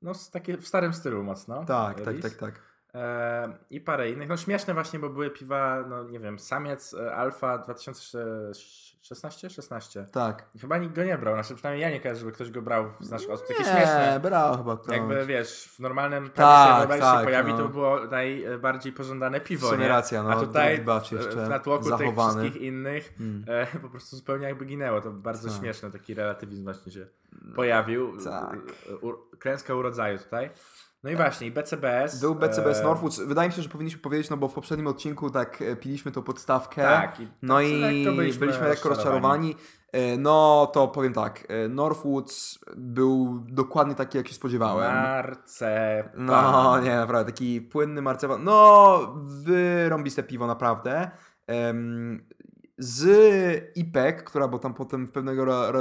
no takie w starym stylu mocno. Tak, tak, Release. tak, tak. E, I parę innych. No śmieszne właśnie, bo były piwa, no nie wiem, Samiec e, Alfa 2016? 16. Tak. Chyba nikt go nie brał, znaczy przynajmniej ja nie kojarzę, żeby ktoś go brał z naszych osób. Takie Nie, śmieszne. brał chyba ktoś. Jakby wiesz, w normalnym Tak, prawie tak, się pojawi, no. to było najbardziej pożądane piwo, nie? racja, no, A tutaj w- natłoku zachowany. tych wszystkich innych Mm. e, po prostu zupełnie jakby ginęło. To bardzo Tak. śmieszne, taki relatywizm właśnie się pojawił. Tak. U, u, klęska urodzaju tutaj. No i właśnie, i BCBS. Był BCBS e, Northwoods. Wydaje mi się, że powinniśmy powiedzieć, no bo w poprzednim odcinku tak e, piliśmy tą podstawkę. Tak. I No tak i lekko byliśmy, lekko rozczarowani. E, No to powiem tak, e, Northwoods był dokładnie taki, jak się spodziewałem. Marcepan. No nie, naprawdę, taki płynny marcepan. No, wyrąbiste piwo, naprawdę. Z IPEC, która, bo tam potem pewnego,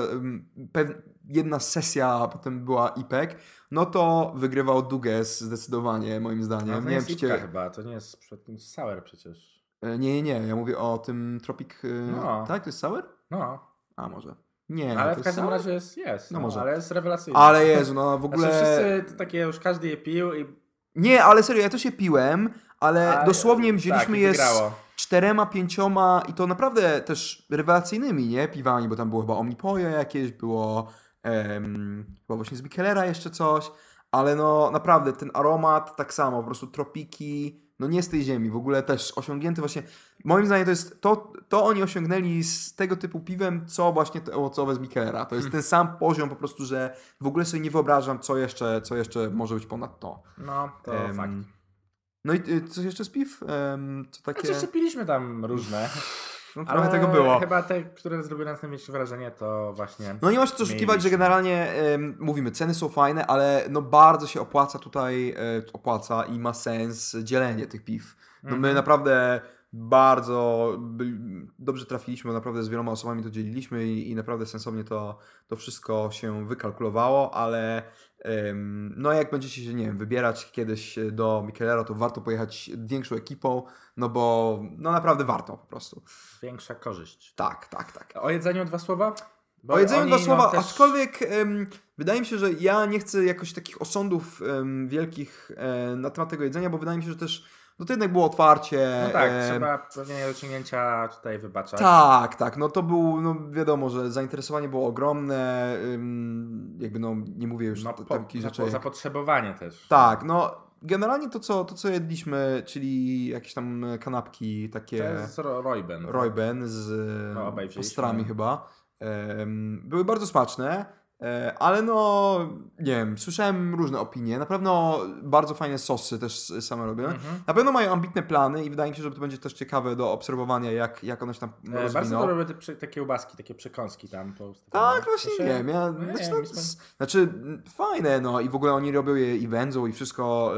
pew, jedna sesja potem była IPEC, no to wygrywał Duges zdecydowanie, moim No, zdaniem. to nie nie wiem, jest czy cię... chyba, to nie jest przed- sour przecież. E, Nie, nie, nie, ja mówię o tym Tropic... e, No. Tak, to jest sour? No, A, może. Nie, ale to w jest każdym razie jest, jest No no, może. ale jest rewelacyjny. Ale Jezu, no w ogóle... Znaczy wszyscy takie już każdy je pił i Nie, ale serio, ja też je piłem, ale A, dosłownie tak, wzięliśmy i je z czterema, pięcioma i to naprawdę też rewelacyjnymi, nie? Piwami, bo tam było chyba Omnipoje jakieś, było em, chyba właśnie z Michelera jeszcze coś, ale no naprawdę ten aromat tak samo, po prostu tropiki, no nie z tej ziemi, w ogóle też osiągnięty właśnie, moim zdaniem to jest, to, to oni osiągnęli z tego typu piwem, co właśnie te owocowe z Michelera. To jest ten sam poziom po prostu, że w ogóle sobie nie wyobrażam, co jeszcze, co jeszcze może być ponad to. No, to Em, fakt. No i y, coś jeszcze z piw? Co takie... Znaczy jeszcze piliśmy tam różne, No, trochę ale tego było. chyba te, które zrobiły na nas największe wrażenie, to właśnie... No nie masz co oszukiwać, że generalnie mówimy, ceny są fajne, ale no bardzo się opłaca tutaj, e, opłaca i ma sens dzielenie tych piw. No my Mhm. naprawdę bardzo dobrze trafiliśmy, naprawdę z wieloma osobami to dzieliliśmy i, i naprawdę sensownie to, to wszystko się wykalkulowało, ale ym, no jak będziecie się, nie wiem, wybierać kiedyś do Mikelera, to warto pojechać większą ekipą, no bo no naprawdę warto po prostu. Większa korzyść. Tak, tak, tak. O jedzeniu dwa słowa? Bo o jedzeniu dwa słowa, no, też... aczkolwiek ym, wydaje mi się, że ja nie chcę jakoś takich osądów ym, wielkich y, na temat tego jedzenia, bo wydaje mi się, że też no to jednak było otwarcie. No tak, e, trzeba pewnie niedociągnięcia tutaj wybaczać. Tak, tak, no to był, no wiadomo, że zainteresowanie było ogromne, ym, jakby no nie mówię już No, po, takich za- rzeczy. po, jak- zapotrzebowanie też. Tak, no generalnie to co, to co jedliśmy, czyli jakieś tam kanapki To takie jest ro- Royben. Royben z No, postrami chyba, były bardzo smaczne. E, Ale no, nie wiem, słyszałem różne opinie. Na pewno bardzo fajne sosy też same robią. Mhm. Na pewno mają ambitne plany i wydaje mi się, że to będzie też ciekawe do obserwowania, jak, jak one się tam E, Bardzo to robią te, te kiełbaski, takie przekąski tam. Po, Tak, właśnie To się- nie wiem. Ja, no nie znaczy, no, znaczy, fajne, no i w ogóle oni robią je i wędzą i wszystko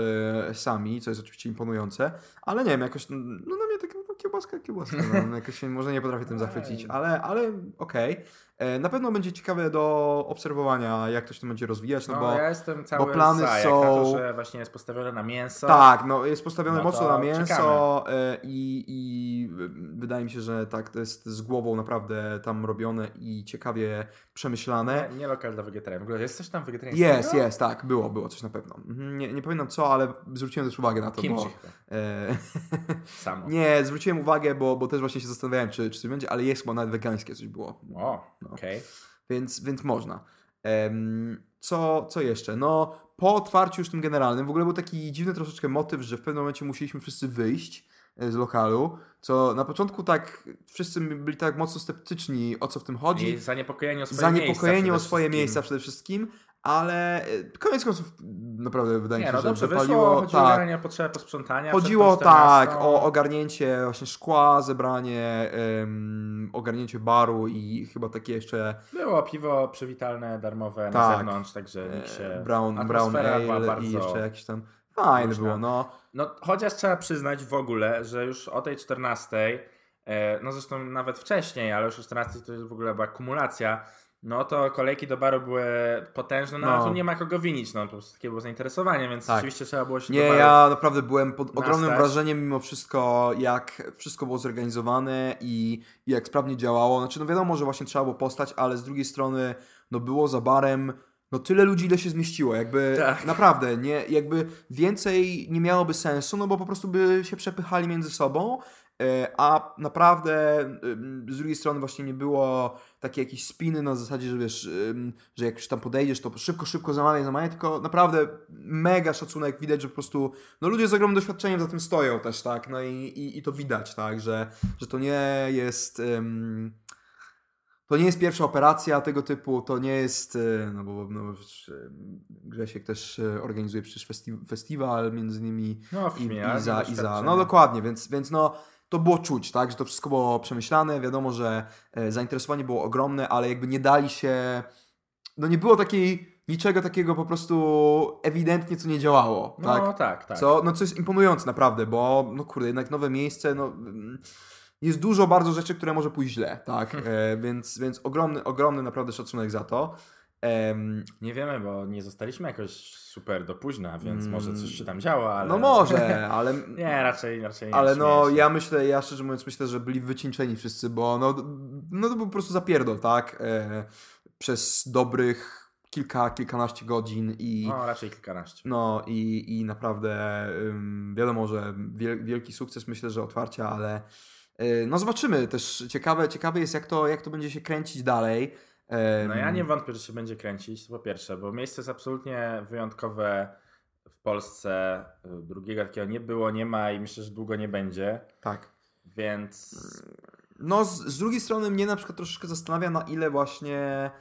e, sami, co jest oczywiście imponujące, ale nie wiem, jakoś, no no, na mnie taka no, kiełbaska, kiełbaska, no, jakoś się może nie potrafię tym zachwycić, ale, ale okej. E, Na pewno będzie ciekawe do obserwowania, jak to się to będzie rozwijać, no, No, bo ja jestem cały plany za, jak są- na to, że właśnie jest postawione na mięso. tak, no jest postawione No mocno na mięso e, i, i wydaje mi się, że tak, to jest z głową naprawdę tam robione i ciekawie przemyślane. Nie, nie lokal dla wegetarianów. W ogóle jest coś tam wegetariańskiego? Jest, jest, tak, było, było coś na pewno. Mhm, Nie, nie pamiętam co, ale zwróciłem też uwagę na to, Kimchi bo... E, Samo. nie, zwróciłem uwagę, bo, bo też właśnie się zastanawiałem, czy, czy coś będzie, ale jest chyba nawet wegańskie coś było. No. okej. Więc, więc można. Em, co, co jeszcze? No, po otwarciu już tym generalnym, w ogóle był taki dziwny troszeczkę motyw, że w pewnym momencie musieliśmy wszyscy wyjść e, z lokalu, co na początku tak wszyscy byli tak mocno sceptyczni, o co w tym chodzi. I zaniepokojeni o swoje zaniepokojeni miejsca o swoje miejsca przede wszystkim, ale e, koniec końców naprawdę wydaje mi się, no że dobrze wypaliło. wyszło, chodziło tak, generalnie o potrzebę posprzątania. chodziło tak 14. o ogarnięcie właśnie szkła, zebranie, em, ogarnięcie baru i chyba takie jeszcze Było piwo przywitalne, darmowe na Tak. zewnątrz, także nikt się... e, brown, brown była ale i jeszcze jakieś tam fajne luźna. było, no. No, chociaż trzeba przyznać w ogóle, że już o tej 14, e, no zresztą nawet wcześniej, ale już o 14 to jest w ogóle była kumulacja, no to kolejki do baru były potężne, no, No. tu nie ma kogo winić, no po prostu takie było zainteresowanie, więc Tak. rzeczywiście trzeba było się Nie, ja naprawdę byłem pod ogromnym nastać. wrażeniem mimo wszystko, jak wszystko było zorganizowane i, i jak sprawnie działało. Znaczy, no wiadomo, że właśnie trzeba było postać, ale z drugiej strony, no było za barem no tyle ludzi, ile się zmieściło. Jakby Tak. naprawdę, nie, jakby więcej nie miałoby sensu, no bo po prostu by się przepychali między sobą. E, A naprawdę z drugiej strony właśnie nie było takiej jakiejś spiny na zasadzie, że wiesz, że jak już tam podejdziesz, to szybko, szybko zamawiaj, zamawiaj, tylko naprawdę mega szacunek, widać, że po prostu no ludzie z ogromnym doświadczeniem za tym stoją też, tak, no i, i, i to widać, tak, że, że to nie jest... Ym, to nie jest pierwsza operacja tego typu, to nie jest, e, no bo no, Grzesiek też e, organizuje przecież festi- festiwal między innymi No, i, i, za, i za, no dokładnie, więc, więc no to było czuć, tak, że to wszystko było przemyślane, wiadomo, że e, zainteresowanie było ogromne, ale jakby nie dali się, no nie było takiej, niczego takiego po prostu ewidentnie, co nie działało, No tak, tak, tak. co, no co jest imponujące naprawdę, bo no kurde, jednak nowe miejsce, no mm, jest dużo bardzo rzeczy, które może pójść źle, tak, e, więc, więc ogromny, ogromny naprawdę szacunek za to. Em, Nie wiemy, bo nie zostaliśmy jakoś super do późna, więc Mm. może coś się tam działo, ale... No może, ale nie, raczej, raczej nie. Ale no, się. ja myślę, ja szczerze mówiąc myślę, że byli wycieńczeni wszyscy, bo no, no to był po prostu zapierdol, tak? E, przez dobrych kilka, kilkanaście godzin i No, raczej kilkanaście. no i, i naprawdę ym, wiadomo, że wiel, wielki sukces myślę, że otwarcia, ale y, no zobaczymy też. Ciekawe, ciekawe jest jak to, jak to będzie się kręcić dalej. No ja nie wątpię, że się będzie kręcić, to po pierwsze, bo miejsce jest absolutnie wyjątkowe w Polsce. Drugiego takiego nie było, nie ma i myślę, że długo nie będzie, Tak. więc No, z, z drugiej strony mnie na przykład troszeczkę zastanawia, na ile właśnie,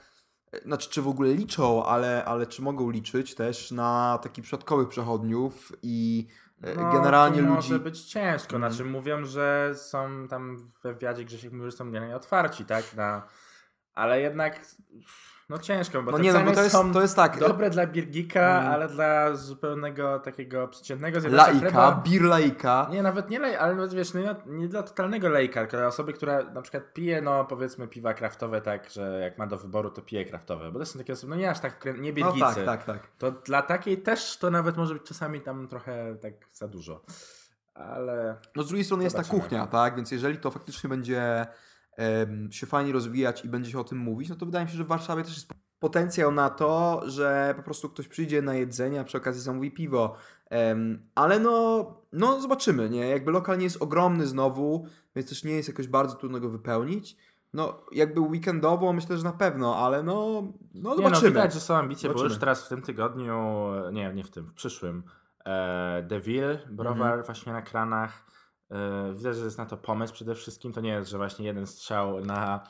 e, znaczy czy w ogóle liczą, ale, ale czy mogą liczyć też na takich przypadkowych przechodniów i e, no, generalnie to ludzi... może być ciężko. Mhm. Znaczy mówią, że są tam w wywiadzie Grzesiek mówił, że są generalnie otwarci, tak, na ale jednak no ciężko, bo No te nie, no ceny bo to jest, są to jest tak. dobre dla Birgika, Mm. ale dla zupełnego takiego przeciętnego zjadacza Laika, chleba... bir laika. Nie, nawet nie lej, ale wiesz, nie, nie dla totalnego lejka, tylko dla osoby, która na przykład pije, no powiedzmy piwa kraftowe tak, że jak ma do wyboru, to pije kraftowe, bo to są takie osoby, no nie aż tak, nie No Birgicy. tak, tak, tak. To dla takiej też to nawet może być czasami tam trochę tak za dużo. Ale No z drugiej strony jest ta kuchnia, tak? Więc jeżeli to faktycznie będzie się fajnie rozwijać i będzie się o tym mówić, no to wydaje mi się, że w Warszawie też jest potencjał na to, że po prostu ktoś przyjdzie na jedzenie, a przy okazji zamówi piwo. Ale no, no zobaczymy, nie? Jakby lokal nie jest ogromny znowu, więc też nie jest jakoś bardzo trudno go wypełnić. No, jakby weekendowo myślę, że na pewno, ale no, no nie, no zobaczymy. widać, że są ambicje, bo Zobaczymy. już teraz w tym tygodniu, nie, nie w tym, w przyszłym, e, Deville, browar Mhm. właśnie na kranach. E, widać, że jest na to pomysł przede wszystkim. To nie jest, że właśnie jeden strzał na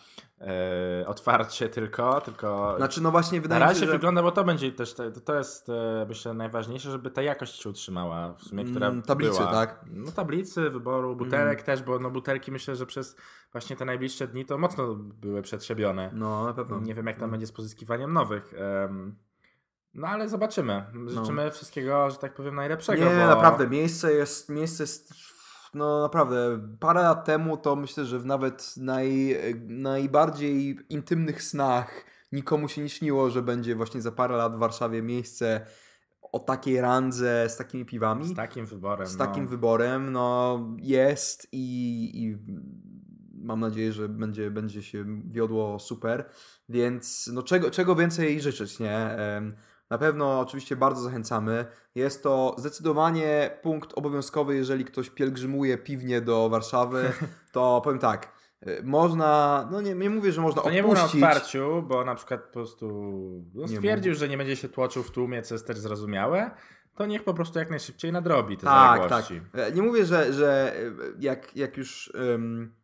e, otwarcie tylko, tylko Znaczy, no właśnie na wydaje mi razie się, że... wygląda, bo to będzie też, to, to jest e, myślę najważniejsze, żeby ta jakość się utrzymała w sumie, która Mm, tablicy, była. tak? No tablicy, wyboru, butelek też, bo no butelki myślę, że przez właśnie te najbliższe dni to mocno były przetrzebione. No, na pewno. Nie wiem, jak tam będzie z pozyskiwaniem nowych. em, no ale zobaczymy. Życzymy wszystkiego, że tak powiem, najlepszego. No. Nie, bo... naprawdę, miejsce jest, miejsce jest, no naprawdę, parę lat temu to myślę, że w nawet naj, najbardziej intymnych snach nikomu się nie śniło, że będzie właśnie za parę lat w Warszawie miejsce o takiej randze, z takimi piwami, Z takim wyborem. z no. takim wyborem, no jest i, i mam nadzieję, że będzie, będzie się wiodło super, więc no czego, czego więcej życzyć, nie? Na pewno oczywiście bardzo zachęcamy. Jest to zdecydowanie punkt obowiązkowy, jeżeli ktoś pielgrzymuje piwnie do Warszawy, to powiem tak, y, można, no nie, nie mówię, że można To nie było na otwarciu, bo na przykład po prostu no, Nie stwierdził, że nie będzie się tłoczył w tłumie, co jest też zrozumiałe, to niech po prostu jak najszybciej nadrobi te Tak, tak. zaległości. E, Nie mówię, że, że e, jak, jak już em,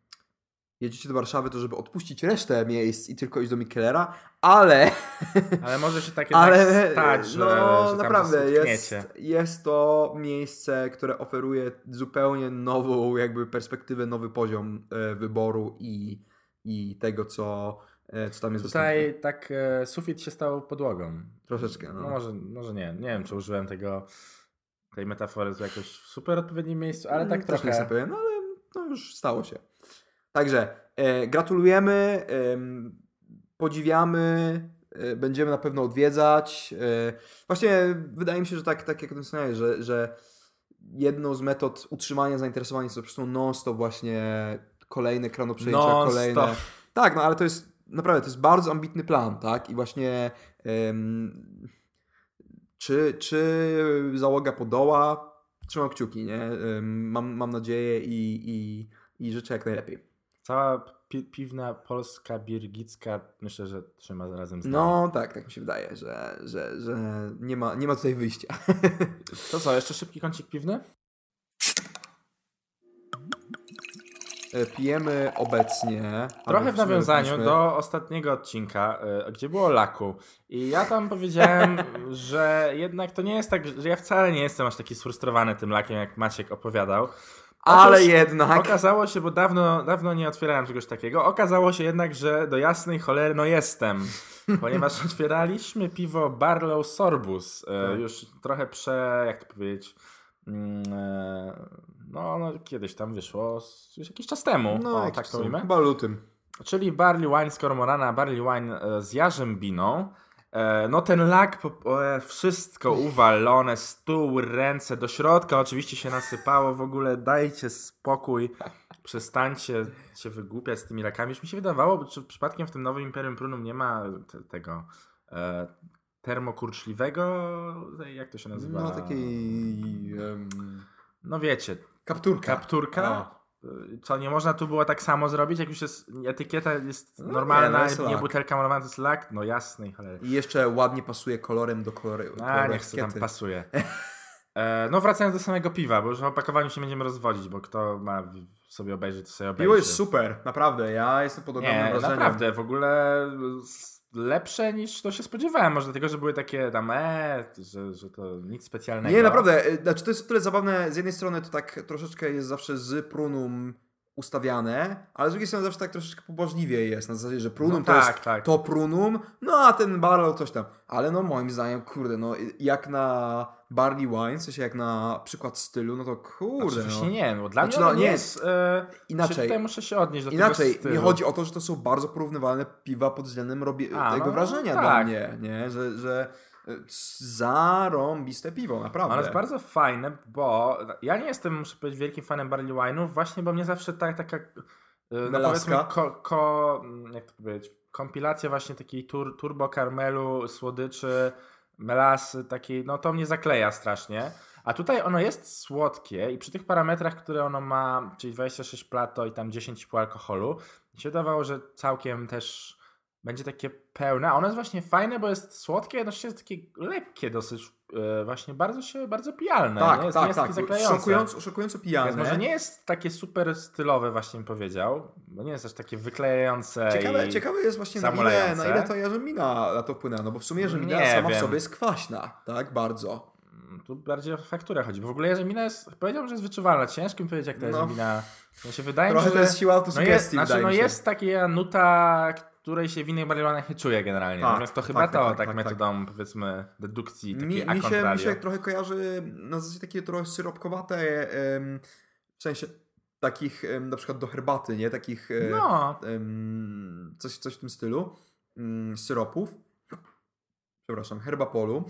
jedziecie do Warszawy, to żeby odpuścić resztę miejsc i tylko iść do Mikelera, ale, Ale może się tak jednak ale stać, że, no że naprawdę jest, jest to miejsce, które oferuje zupełnie nową jakby perspektywę, nowy poziom e, wyboru i, i tego, co, e, co tam jest dostępne. Tutaj tak e, sufit się stał podłogą. Troszeczkę, no. No może, może nie. Nie wiem, czy użyłem tego tej metafory w jakoś super odpowiednim miejscu, ale tak Mm, Też nie jestem trochę. pewien, ale no już stało się. Także e, gratulujemy, em, podziwiamy, e, będziemy na pewno odwiedzać. E, właśnie wydaje mi się, że tak, tak jak o tym wspomniałeś, że, że jedną z metod utrzymania zainteresowania jest po prostu non-stop właśnie kolejne kranoprzejścia, Non-stop. kolejne... Tak, no ale to jest naprawdę, to jest bardzo ambitny plan, tak? I właśnie czy, czy załoga podoła? Trzymam kciuki, nie? Mam, mam nadzieję i, i, i życzę jak najlepiej. Cała pi piwna polska, birgicka, myślę, że trzyma razem z nami. No tak, tak mi się wydaje, że, że, że nie, ma, nie ma tutaj wyjścia. To co, jeszcze szybki kącik piwny? E, Pijemy obecnie. Trochę w nawiązaniu do ostatniego odcinka, y, gdzie było laku. I ja tam powiedziałem, że jednak to nie jest tak, że ja wcale nie jestem aż taki sfrustrowany tym lakiem, jak Maciek opowiadał. Ale Otóż jednak. Okazało się, bo dawno, dawno nie otwierałem czegoś takiego, okazało się jednak, że do jasnej cholery no jestem. Ponieważ otwieraliśmy piwo Barlow Sorbus. E, Tak. już trochę prze, jak to powiedzieć, mm, e, no, no kiedyś tam wyszło, już jakiś czas temu, No, o, tak to mówimy. Chyba lutym. Czyli barley wine z Kormorana, barley wine e, z jarzębiną. E, No ten lak, e, wszystko uwalone, stół, ręce, do środka oczywiście się nasypało, w ogóle dajcie spokój, przestańcie się wygłupiać z tymi lakami. Już mi się wydawało, czy przypadkiem w tym nowym Imperium Prunum nie ma te, tego e, termokurczliwego, jak to się nazywa? No takiej em, No wiecie, kapturka. kapturka. O. Co, nie można tu było tak samo zrobić, jak już jest, etykieta jest No nie, normalna, no nie, jest lak. butelka malowana, to jest lak, no jasny. I jeszcze ładnie pasuje kolorem do koloru. A, niech sobie tam pasuje. E, no wracając do samego piwa, bo już o opakowaniu się będziemy rozwodzić, bo kto ma sobie obejrzeć, to sobie obejrzy. Piwo jest super, naprawdę. Ja jestem pod ogromnym Nie, wrażeniem. naprawdę, w ogóle s- lepsze niż to się spodziewałem. Może dlatego, że były takie tam, e, że, że to nic specjalnego. Nie, naprawdę. y, Znaczy, to jest tyle zabawne. Z jednej strony to tak troszeczkę jest zawsze z prunum ustawiane, ale z drugiej strony zawsze tak troszeczkę pobożliwie jest, na zasadzie, że prunum No to tak, jest tak. to prunum, no a ten barrel coś tam. Ale no moim zdaniem, kurde, no jak na barley wine, w sensie jak na przykład stylu, no to kurde, Oczywiście no. nie, bo dla Znaczy, mnie no, nie. jest... E, Inaczej. Tutaj muszę się odnieść do Inaczej, tego stylu. nie chodzi o to, że to są bardzo porównywalne piwa pod względem robi- A, tego no, wrażenia tak. dla mnie, nie? Że, że zarąbiste piwo, naprawdę. Ono jest bardzo fajne, bo ja nie jestem, muszę powiedzieć, wielkim fanem barley wine'ów, właśnie bo mnie zawsze tak, taka, y, no powiedzmy, ko, ko, jak to powiedzieć, kompilacja właśnie takiej tur, turbo karmelu, słodyczy, melasy, takiej, no to mnie zakleja strasznie. A tutaj ono jest słodkie i przy tych parametrach, które ono ma, czyli 26 plato i tam 10,5 alkoholu, się wydawało, że całkiem też będzie takie pełne. Ono jest właśnie fajne, bo jest słodkie, jednocześnie jest takie lekkie dosyć, e, właśnie bardzo się, bardzo pijalne. Tak, nie? Jest, tak, nie tak. Szokująco, szokująco pijane. Więc może nie jest takie super stylowe, właśnie bym powiedział, bo nie jest też takie wyklejające Ciekawe, ciekawe jest właśnie na ile, na ile ta na to wpłynęła, no bo w sumie jarzębina Nie sama w wiem. sobie jest kwaśna, tak? Bardzo. Tu bardziej o fakturę chodzi, bo w ogóle jarzębina jest, powiedziałbym, że jest wyczuwalna. Ciężko mi powiedzieć, jak ta No. jarzębina... No się wydaje mi Trochę to że... jest siła No autosugestii, jest, znaczy, no mi jest taka nuta, której się w innych barielanach nie czuje generalnie. Tak, Natomiast to chyba tak, to tak, tak, tak, tak, metodą, powiedzmy, dedukcji, takiej Mi, mi, się, mi się trochę kojarzy na zasadzie takie trochę syropkowate, em, w sensie takich em, na przykład do herbaty, nie? Takich e, No, em, coś, coś w tym stylu mm, syropów. Przepraszam, herbapolu.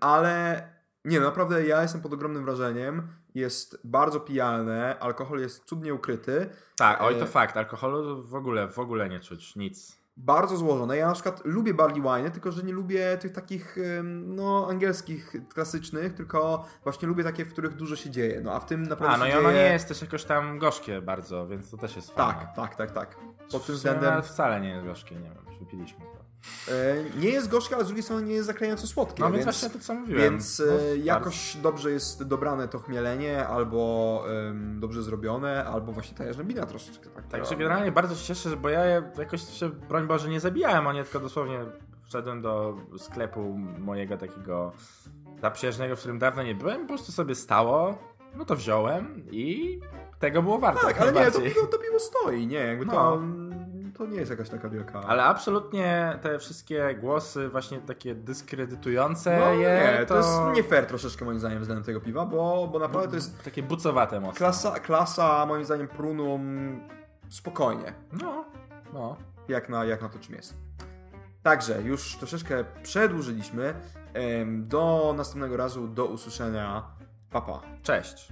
Ale nie, no naprawdę ja jestem pod ogromnym wrażeniem. Jest bardzo pijalne, alkohol jest cudnie ukryty, tak, oj to e, fakt, alkoholu w ogóle, w ogóle nie czuć, nic. Bardzo złożone. Ja na przykład lubię barley wine, tylko że nie lubię tych takich no angielskich, klasycznych, tylko właśnie lubię takie, w których dużo się dzieje. No a w tym naprawdę A, no i ono dzieje... nie jest też jakoś tam gorzkie bardzo, więc to też jest fajne. Tak, tak, tak, tak. Pod tym względem wcale nie jest gorzkie, nie wiem, wypiliśmy to. e, nie jest gorzkie, ale z drugiej strony nie jest zaklejająco słodkie. No więc, więc właśnie to co mówiłem. Więc No, e, jakoś dobrze jest dobrane to chmielenie, albo em, dobrze zrobione, albo właśnie ta jarzębina troszeczkę. Tak, Także generalnie bardzo się cieszę, bo ja jakoś się, broń Boże, nie zabijałem o nie, tylko dosłownie wszedłem do sklepu mojego takiego zaprzyjaźnionego, w którym dawno nie byłem, po prostu sobie stało, no to wziąłem i tego było warto. Tak, ale nie, to piwo, to piwo stoi, nie, jakby No. to, to nie jest jakaś taka wielka... Ale absolutnie te wszystkie głosy właśnie takie dyskredytujące No, je, nie, to... jest nie fair troszeczkę moim zdaniem względem tego piwa, bo, bo naprawdę to jest takie bucowate mocno. klasa, klasa moim zdaniem prunum spokojnie, No, no. Jak na, jak na to czym jest. Także już troszeczkę przedłużyliśmy. Do następnego razu, do usłyszenia. Papa. Pa. Cześć.